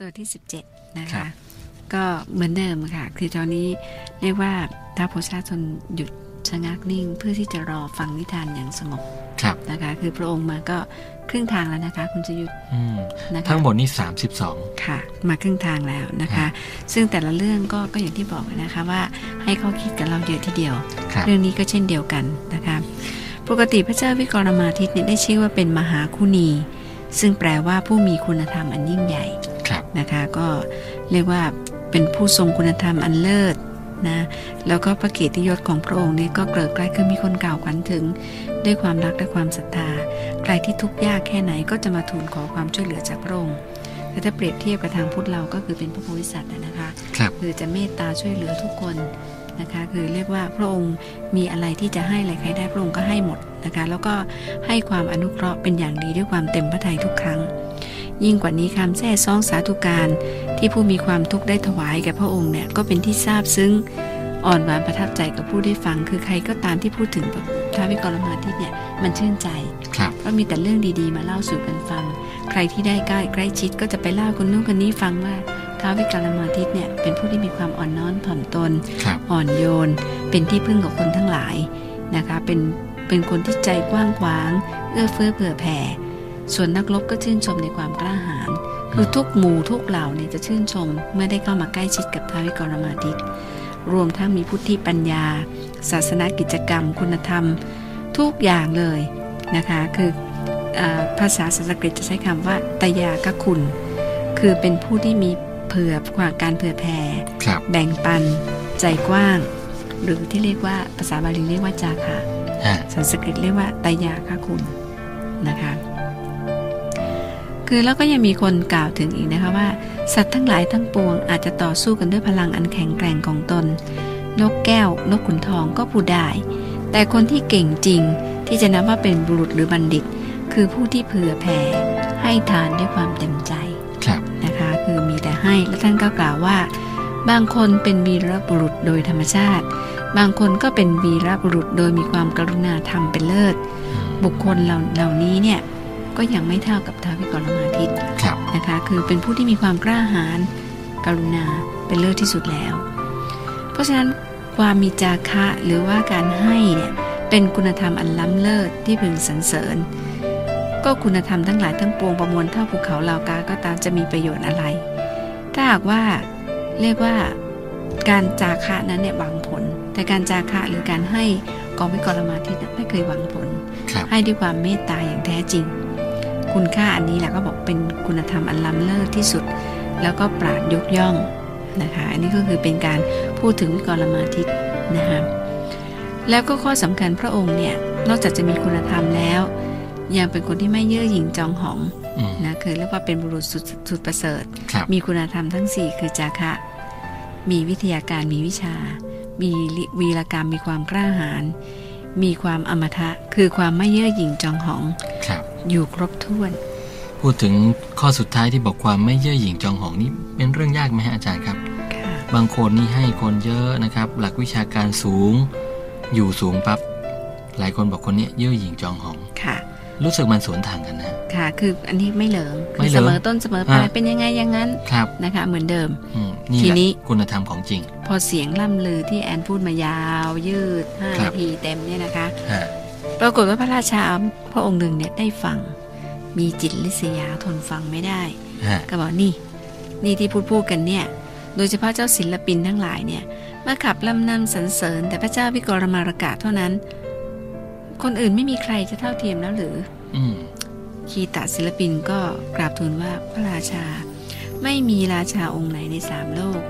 ตัวที่ 17 นะคะ ก็เหมือนเดิมค่ะ คือตอนนี้เรียกว่าท้าวโพชาชนหยุดชะงักนิ่ง เพื่อที่จะรอฟังนิทานอย่างสงบครับนะคะ คือพระองค์มาก็ครึ่งทางแล้วนะคะ คุณจะหยุดอืมนะคะทั้งหมดนี่32 ค่ะ มาครึ่งทางแล้วนะคะครับซึ่งแต่ละเรื่องก็ก็อย่างที่บอกนะคะว่าให้ข้อคิดกับเราเยอะทีเดียวครับเรื่องนี้ก็เช่นเดียวกันนะคะปกติพระเจ้าวิกรมาทิตเนี่ยได้ชื่อว่าเป็นมหาคุณี ซึ่งแปลว่าผู้มีคุณธรรมอันยิ่งใหญ่ครับ นะคะก็เรียกว่าเป็นผู้ทรงคุณธรรมอันเลิศนะแล้วก็พระเกียรติยศของพระองค์เนี่ยก็เกลิกไกลคือมีคนกล่าวขวัญถึง ด้วยความรักและความศรัทธา ใครที่ทุกข์ยากแค่ไหนก็จะมาทูลขอความช่วยเหลือจากพระองค์แต่ถ้าเปรียบเทียบกับทางพุทธเราก็คือเป็นพระโพธิสัตว์นะนะคะครับคือจะเมตตาช่วยเหลือทุกคนนะคะคือเรียกว่าพระองค์มีอะไรที่จะให้อะไรใครได้พระองค์ก็ให้หมดนะคะแล้วก็ให้ความอนุเคราะห์เป็นอย่างดีด้วยความเต็มพระทัยทุกครั้ง ยิ่งกว่านี้คำแท้ซองสาธุการ ที่ผู้มีความทุกข์ได้ถวายแก่พระองค์เนี่ยก็เป็นที่ทราบซึ้งอ่อนหวานประทับใจกับผู้ได้ฟัง คือใครก็ตามที่พูดถึงพระท้าววิกรมาทิตเนี่ยมันชื่นใจครับเพราะมีแต่เรื่องดีๆ มาเล่าสู่กันฟัง ใครที่ได้ใกล้ใกล้ชิดก็จะไปเล่าคนนู้นคนนี้ฟังว่าท้าววิกรมาทิตเนี่ยเป็นผู้ที่มีความอ่อนน้อมถ่อมตน อ่อนโยน เป็นที่พึ่งของคนทั้งหลายนะคะเป็นเป็นคนที่ใจกว้างขวาง เอื้อเฟื้อเผื่อแผ่ ส่วนนักรบก็ชื่นชมในความกล้าหาญคือทุกหมู่ทุกเหล่าเนี่ยจะชื่นชมเมื่อได้เข้ามาใกล้ชิดกับท้าววิกรมาทิตรวมทั้งมีพุทธิปัญญา ศาสนากิจกรรม คุณธรรม ทุกอย่างเลยนะคะ คืออาภาษาสันสกฤตจะใช้คำว่าตยากคุณ คือเป็นผู้ที่มีเผื่อความการเผื่อแผ่ครับแบ่งปัน ใจกว้าง หรือที่เรียกว่าภาษาบาลีเรียกว่าจาคะฮะสันสกฤตเรียกว่าไตยาคะคุณนะคะ คือแล้วก็ยังมีคนกล่าวถึงอีกนะคะว่า สัตว์ทั้งหลายทั้งปวงอาจจะต่อสู้กันด้วยพลังอันแข็งแกร่งของตน นกแก้ว นกขุนทองก็พูดได้ แต่คนที่เก่งจริงที่จะนับว่าเป็นบุรุษหรือบัณฑิต คือผู้ที่เผื่อแผ่ให้ทานด้วยความเต็มใจครับนะคะ คือมีแต่ให้และท่านก็กล่าวว่า บางคนเป็นวีรบุรุษโดยธรรมชาติ บางคนก็เป็นวีรบุรุษโดยมีความกรุณาธรรมเป็นเลิศ บุคคลเหล่าเหล่านี้เนี่ย ก็ยังไม่เท่ากับท้าววิกรมาทิตย์ครับนะคะคือเป็นผู้ที่มีความกล้าหาญกรุณาเป็นเลิศที่สุดแล้ว เพราะฉะนั้นความมีจาคะหรือว่าการให้เนี่ยเป็นคุณธรรมอันล้ำเลิศที่พึงสรรเสริญ ก็คุณธรรมทั้งหลายทั้งปวงประมวลเท่าภูเขาเหล่ากาก็ตามจะมีประโยชน์อะไร ถ้าหากว่าเรียกว่าการจาคะนั้นเนี่ยหวังผล แต่การจาคะหรือการให้กองวิกรมาทิตย์ไม่เคยหวังผลครับให้ด้วยความเมตตาอย่างแท้จริง คุณค่าอันนี้แหละก็บอกเป็นคุณธรรมอันล้ำเลิศที่สุด แล้วก็ปราดยกย่องนะคะ อันนี้ก็คือเป็นการพูดถึงวิกรมาทิตย์นะคะแล้วก็ข้อสำคัญพระองค์เนี่ยนอกจากจะมีคุณธรรมแล้ว ยังเป็นคนที่ไม่เย่อหยิ่งจองหองอืมนะคือเรียกว่าเป็นบุรุษสุดสุดประเสริฐครับมีคุณธรรมทั้ง 4 คือจาคะ มีวิทยาการมีวิชา มีวีรกรรมมีความกล้าหาญมีความอมตะคือความไม่เย่อหยิ่งจองหอง ครับอยู่ครบถ้วน พูดถึงข้อสุดท้ายที่บอกความไม่เย่อหยิ่งจองหองนี่เป็นเรื่องยากไหมฮะอาจารย์ครับค่ะบางคนนี่ให้คนเยอะนะครับ หลักวิชาการสูง อยู่สูงปั๊บหลายคนบอกคนเนี้ยเย่อหยิ่งจองหองค่ะ รู้สึกมันสวนทางกันนะ ค่ะ คืออันนี้ไม่เหลิงไม่คือเหลิงเสมอต้นเสมอปลายฮะเป็นยังไงอย่างนั้นครับนะคะ เหมือนเดิมอืมนี่ทีแหละนี้คุณธรรมของจริง พอเสียงล่ำลือที่แอนพูดมายาวยืด5ครับนาทีเต็มเนี่ยนะคะฮะ ปรากฏว่าพระราชาพระองค์หนึ่งเนี่ยได้ฟัง มีจิตลิษยาทนฟังไม่ได้ฮะก็บอกนี่ นี่ที่พูดพูดกันเนี่ย โดยเฉพาะเจ้าศิลปินทั้งหลายเนี่ยมาขับลำนำสรรเสริญ แต่พระเจ้าวิกรมารกาเท่านั้น คนอื่นไม่มีใครจะเท่าเทียมแล้วหรืออืมคีตะศิลปินก็กราบทูลว่าพระราชา ไม่มีราชาองค์ไหนในสามโลก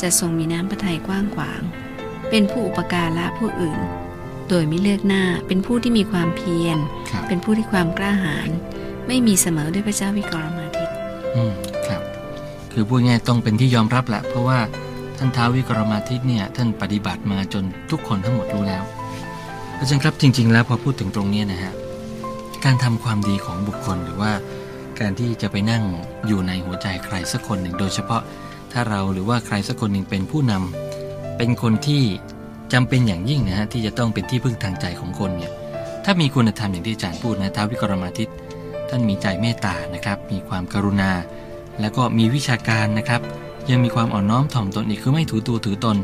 จะทรงมีน้ำพระทัยกว้างขวาง เป็นผู้อุปการะผู้อื่น โดยไม่เลือกหน้าเป็นผู้ที่มีความเพียรครับเป็นผู้ที่ความกล้าหาญไม่มีเสมอด้วยพระเจ้าวิกรมาทิตย์อืมครับ คือพูดง่ายๆต้องเป็นที่ยอมรับแหละ เพราะว่าท่านท้าววิกรมาทิตเนี่ยท่านปฏิบัติมาจนทุกคนทั้งหมดรู้แล้วอาจารย์ครับจริง ๆ แล้วพอพูดถึงตรงเนี้ยนะฮะการทำความดีของบุคคลหรือว่าการที่จะไปนั่งอยู่ในหัวใจใครสักคนหนึ่ง โดยเฉพาะถ้าเราหรือว่าใครสักคนหนึ่งเป็นผู้นำเป็นคนที่ จำเป็นอย่างยิ่งนะฮะที่จะต้องเป็นที่พึ่งทางใจของคนเนี่ยถ้ามีคุณธรรมอย่างที่อาจารย์พูดนะท้าววิกรมาทิตท่านมีใจเมตตานะครับ มีความกรุณา แล้วก็มีวิชาการนะครับ ยังมีความอ่อนน้อมถ่อมตนอีกคือไม่ถือตัวถือตน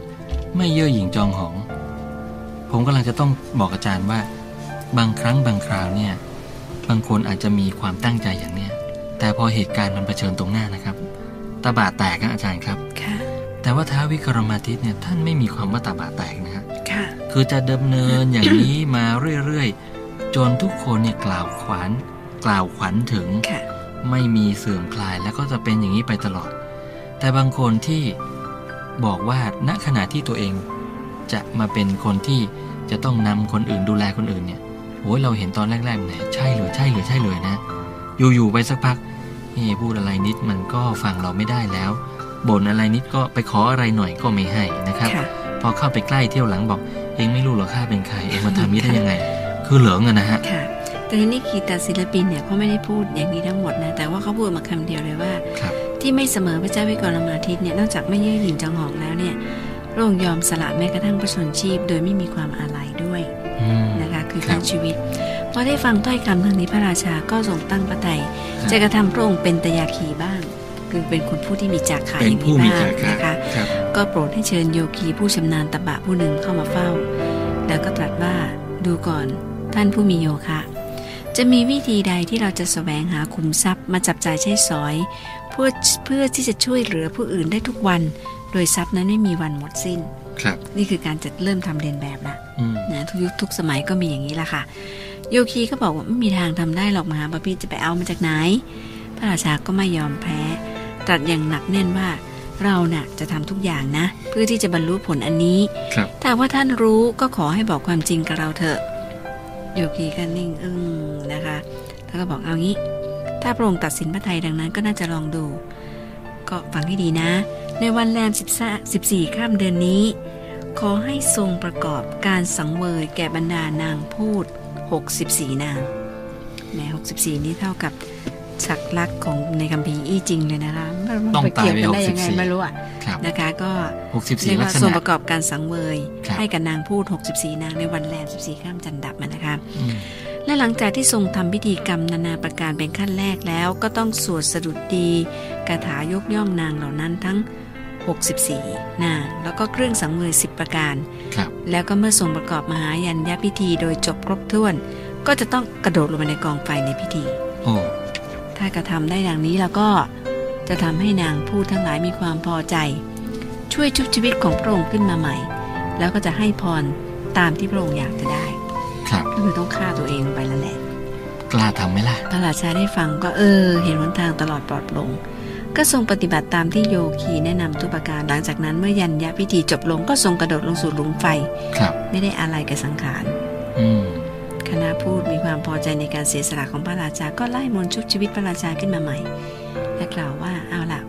ไม่เย่อหยิ่งจองหอง ผมกำลังจะต้องบอกอาจารย์ว่า บางครั้งบางคราวเนี่ยบางคนอาจจะมีความตั้งใจอย่างเนี้ยแต่พอเหตุการณ์มันเผชิญตรงหน้านะครับตาบาดแตกนะอาจารย์ครับ แต่ว่าท้าววิกรมาทิตเนี่ยท่านไม่มีความว่าตาบาแตกนะฮะค่ะคือจะดำเนินอย่างนี้มาเรื่อยๆ จนทุกคนเนี่ยกล่าวขวัญกล่าวขวัญถึงค่ะไม่มีเสื่อมคลายแล้วก็จะเป็นอย่างนี้ไปตลอด แต่บางคนที่บอกว่าณขณะที่ตัวเองจะมาเป็นคนที่จะต้องนำคนอื่นดูแลคนอื่นเนี่ยโอ้ยเราเห็นตอนแรกๆเนี่ยใช่เลยใช่เลยใช่เลยนะ อยู่ๆไปสักพักเฮ้พูดอะไรนิดมันก็ฟังเราไม่ได้แล้ว บ่นอะไรนิดก็ไปขออะไรหน่อยก็ไม่ให้นะครับค่ะพอเข้าไปใกล้เที่ยวหลังบอก เองไม่รู้หรอกข้าเป็นใคร เองมาทำนี้ได้ยังไง คือเหลืองอะนะฮะค่ะแต่ทีนี้กีตาศิลปินเนี่ยเขาไม่ได้พูดอย่างนี้ทั้งหมดนะ แต่ว่าเขาพูดมาคำเดียวเลยว่าครับที่ไม่เสมอพระเจ้าวิกรมาทิตย์เนี่ยนอกจากไม่เย่อหยิ่งจองหองแล้วเนี่ยพระองค์ยอมสละแม้กระทั่งพระชนชีพ โดยไม่มีความอาลัยด้วยอืมนะคะคือครัทั้บงชีวิตพอได้ฟังถ้อยคำทางนี้พระราชาก็ทรงตั้งพระทัยครับจะกระทำพระองค์เป็นตยาคีบ้าง คือเป็นคนผู้ที่มีจาขาเป็อนย่างผู้นี้มีบ้างจาคะนะคะครับก็โปรดให้เชิญโยคีผู้ชำนาญตบะผู้หนึ่งเข้ามาเฝ้า แล้วก็ตรัสว่าดูก่อนท่านผู้มีโยคะ จะมีวิธีใดที่เราจะแสวงหาคุมทรัพย์มาจับจ่ายใช้สอยเพื่อเพื่อที่จะช่วยเหลือผู้อื่นได้ทุกวัน โดยทรัพย์นั้นไม่มีวันหมดสิ้นครับนี่คือการจะเริ่มทำเรียนแบบละอืมนะทุกยุคทุกสมัยก็มีอย่างนี้ละค่ะ โยคีก็บอกว่าไม่มีทางทำได้หรอกมหาบพิตรจะไปเอามาจากไหน พระราชาก็ไม่ยอมแพ้ ตรัสอย่างหนักแน่นว่าเราน่ะจะทำทุกอย่างนะ เพื่อที่จะบรรลุผลอันนี้ครับถ้าว่าท่านรู้ก็ขอให้บอกความจริงกับเราเถอะโยคีก็นิ่งอึ้งนะคะแล้วก็บอกเอางี้ ถ้าพระองค์ตัดสินพระไทยดังนั้นก็น่าจะลองดู ก็ฟังให้ดีนะ ในวันแรม14 14ข้ามเดือนนี้ ขอให้ทรงประกอบการสังเวยแก่บรรดานางพูด 64 นางแหม64 นี้เท่ากับ ฉักลักษณ์ของในคัมภีร์อี้จริงเลยนะคะมันต้องตายไปเกี่ยวกันได้ยังไง64ไม่รู้อะครับนะคะ ก็หกสิบสี่เรียกลักว่าษทรงณะประกอบการสังเวยครับให้กับนางพูด 64 นางในวันแรม14ข้ามจันดับอะนะคะอืมและหลังจากที่ทรงทำพิธีกรรมนานาประการเป็นขั้นแรกแล้ว ก็ต้องสวดสดุดดีคาถายกย่องนางเหล่านั้นทั้ง 64 นาง แล้วก็เครื่องสังเวย10 ประการครับแล้วก็เมื่อทรงประกอบมหายัญญพิธีโดยจบครบถ้วน ก็จะต้องกระโดดลงไปในกองไฟในพิธีโอ้ ถ้ากระทำได้ดังนี้แล้วก็จะทำให้นางผู้ทั้งหลายมีความพอใจ ช่วยชุบชีวิตของพระองค์ขึ้นมาใหม่ แล้วก็จะให้พรตามที่พระองค์อยากจะได้ ครับก็คือต้องฆ่าตัวเองไปแล้วแหละ กล้าทำไหมล่ะ พระราชาได้ฟังก็เออ เห็นหนทางตลอดปลอดโปร่งก็ทรงปฏิบัติตามที่โยคีแนะนำทุกประการ หลังจากนั้นเมื่อยันยะพิธีจบลงก็ทรงกระโดดลงสู่หลุมไฟ ครับ ไม่ได้อะไรกับสังขาร อืม คณะพูดมีความพอใจในการเสียสละของพระราชา ก็ไล่มนต์ชุบชีวิตพระราชาขึ้นมาใหม่ และกล่าวว่าเอาล่ะ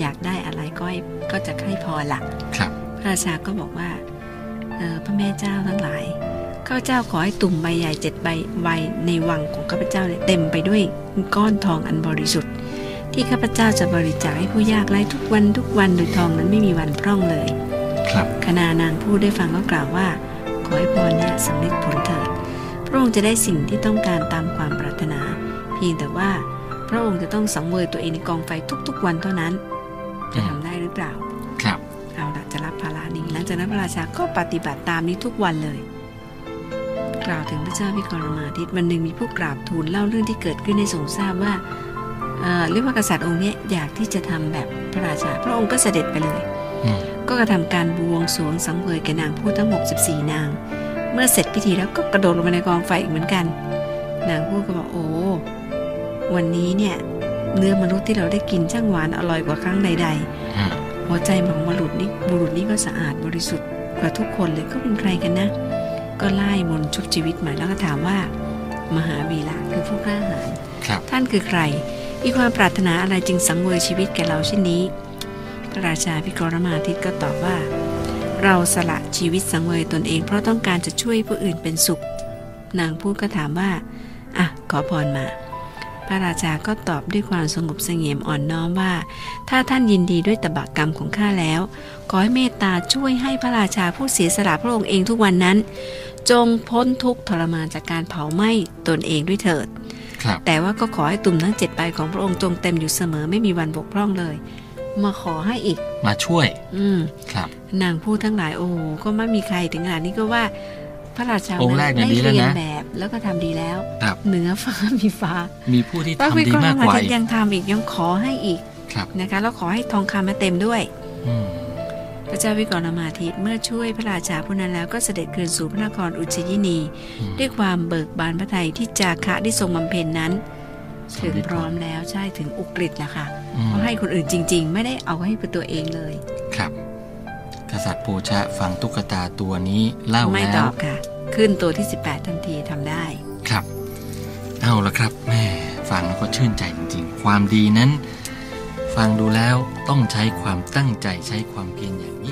อยากได้อะไรก็ให้ก็จะให้พรละครับ พระราชาก็บอกว่าเออพระแม่เจ้าทั้งหลายข้าพเจ้าขอให้ตุ่มใบใหญ่เจ็ดใบใบในวังของข้าพเจ้าเนี่ยเต็มไปด้วยก้อนทองอันบริสุทธิ์ ที่ข้าพเจ้าจะบริจาคให้ผู้ยากไร้ทุกวันทุกวันโดยทองนั้นไม่มีวันพร่องเลย ครับคณานางผู้ได้ฟังก็กล่าวว่า ขอให้พรเนี้สำเร็จผลเถิดพ ระองค์จะได้สิ่งที่ต้องการตามความปรารถนา เพียงแต่ว่าพระองค์จะต้องสังเวยตัวเองในกองไฟทุก ๆ วันเท่านั้น จะทำได้หรือเปล่า ครับ เอาละจะรับภาระนี้หลังจากนั้นพระราชาก็ปฏิบัติตามนี้ทุกวันเลย กล่าวถึงพระเจ้าวิกรมาทิตวันหนึ่งมีผู้กราบทูลเล่าเรื่องที่เกิดขึ้นให้ทรงทราบว่าเอ่อเรียกว่ากษัตริย์องค์เนี้ยอยากที่จะทำแบบพระราชา พระองค์ก็เสด็จไปเลยอืมก็กระทำการบวงสรวงสังเวยแก่นางผู้ทั้ง 64 นาง เมื่อเสร็จพิธีแล้วก็กระโดดลงไปในกองไฟอีกเหมือนกัน นางผู้ก็บอกโอ้ วันนี้เนี่ยเนื้อมนุษย์ที่เราได้กินช่างหวานอร่อยกว่าครั้งใดอืมๆหัวใจของบุรุษนี้บุรุษนี้ก็สะอาดบริสุทธิ์กว่าทุกคนเลยก็เป็นใครกันนะ ก็ไล่มนต์ชุบชีวิตมาแล้วก็ถามว่า มหาวีระคือผู้กล้าหาญครับท่านคือใครมีความปรารถนาอะไรจึงสังเวยชีวิตแก่เราเช่นนี้ พระราชาพิกรมาทิตก็ตอบว่า เราสละชีวิตสังเวยตนเองเพราะต้องการจะช่วยผู้อื่นเป็นสุข นางพูดก็ถามว่า อะ ขอพรมา พระราชาก็ตอบด้วยความสงบเสงี่ยมอ่อนน้อมว่า ถ้าท่านยินดีด้วยตบะกรรมของข้าแล้ว ขอให้เมตตาช่วยให้พระราชาผู้เสียสละพระองค์เองทุกวันนั้น จงพ้นทุกข์ทรมานจากการเผาไหม้ตนเองด้วยเถิดครับแต่ว่าก็ขอให้ตุ่มทั้งเจ็ดใบของพระองค์จงเต็มอยู่เสมอไม่มีวันบกพร่องเลย มาขอให้อีก มาช่วย อืมครับ นางพูดทั้งหลายโอ้โหก็ไม่มีใครถึงขนาดนี้ก็ว่า พระราชาองค์แรกเนี่ยได้ดีแล้วเรียนนะแบบ แล้วก็ทำดีแล้วครับเหนือฟ้ามีฟ้า มีผู้ที่พระทำวิดีกรมากมากว่าทิตอีกยังทำอีกยังขอให้อีกครับนะคะแล้วขอให้ทองคำมาเต็มด้วยอืมพระเจ้าวิกรมาทิตเมื่อช่วยพระราชาผู้นั้นแล้วก็เสด็จคืนสู่พระนครอุชยินีอืมด้วยความเบิกบานพระทัยที่จาคะได้ทรงบำเพ็ญนั้นสถึงำเร็จพร้อมแล้วใช่ถึงอุกฤษนะคะอืม เขาให้คนอื่นจริง ๆ ไม่ได้เอาให้เป็นตัวเองเลย ครับ กษัตริย์โพชะฟังตุ๊กตาตัวนี้เล่าไม่ตแล้อวบค่ะ ขึ้นตัวที่ 18 ทันทีทำได้ ครับ เอาละครับแม่ฟังแล้วก็ชื่นใจจริง ๆ ความดีนั้น ฟังดูแล้วต้องใช้ความตั้งใจใช้ความเพียรอย่างยิ่ง